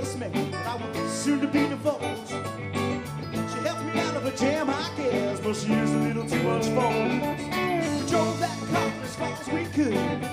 basement that I will soon to be divorced. She helped me out of a jam, I guess, but she used a little too much force. We drove that car as far as we could.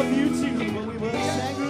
love you too but we were singing.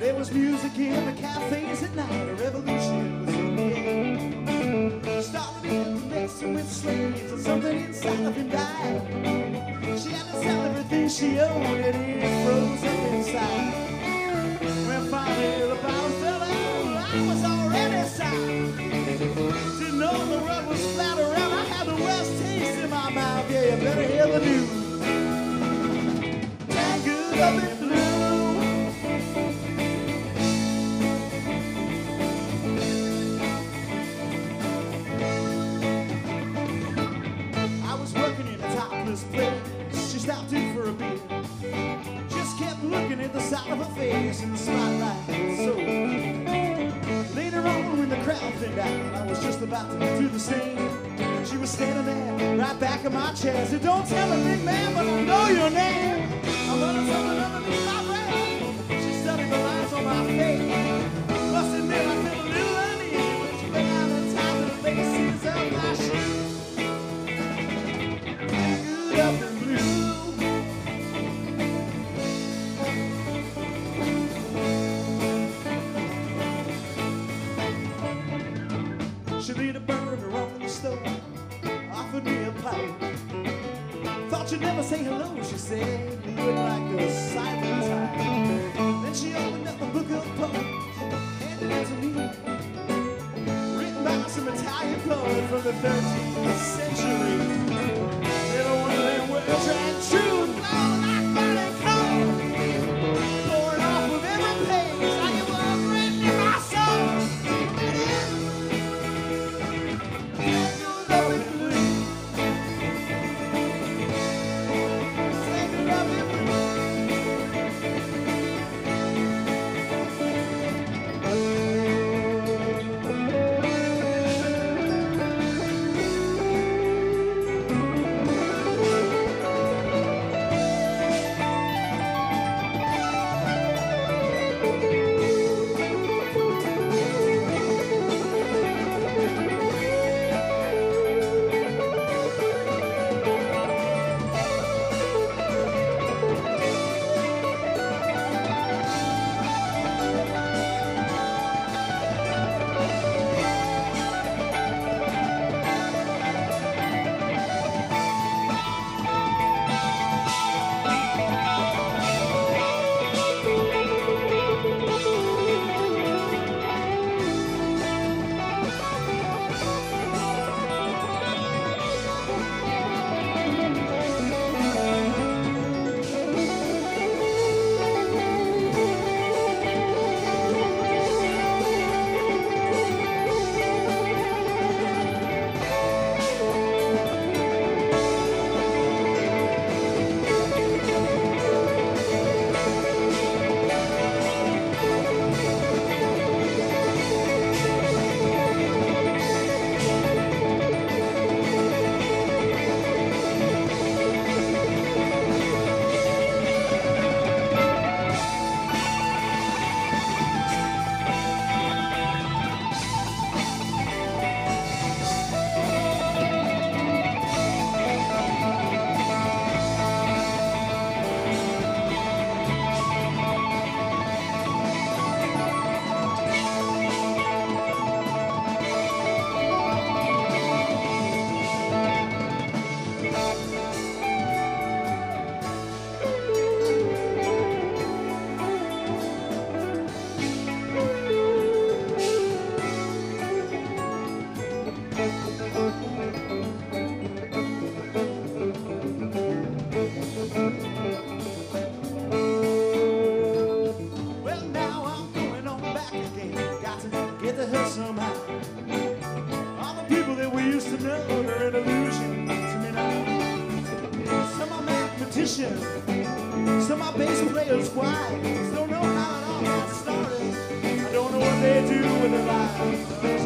There was music in the cafes at night, a revolution was in the air. Started in connection with slaves, and something inside of him died. She had to sell everything she owned, and it froze up inside. just about to do the same. She was standing there, right back in my chair. So said, don't tell a big man, but I know your name. I'm gonna tell another big Thought you'd never say hello, she said. You look like a silent time. Then she opened up a book of poems, handed it to me. Written by some Italian poet from the 13th century. In a wonderland where I mathematicians, some are bass players, wives. Don't know how it all got started. I don't know what they do with their lives.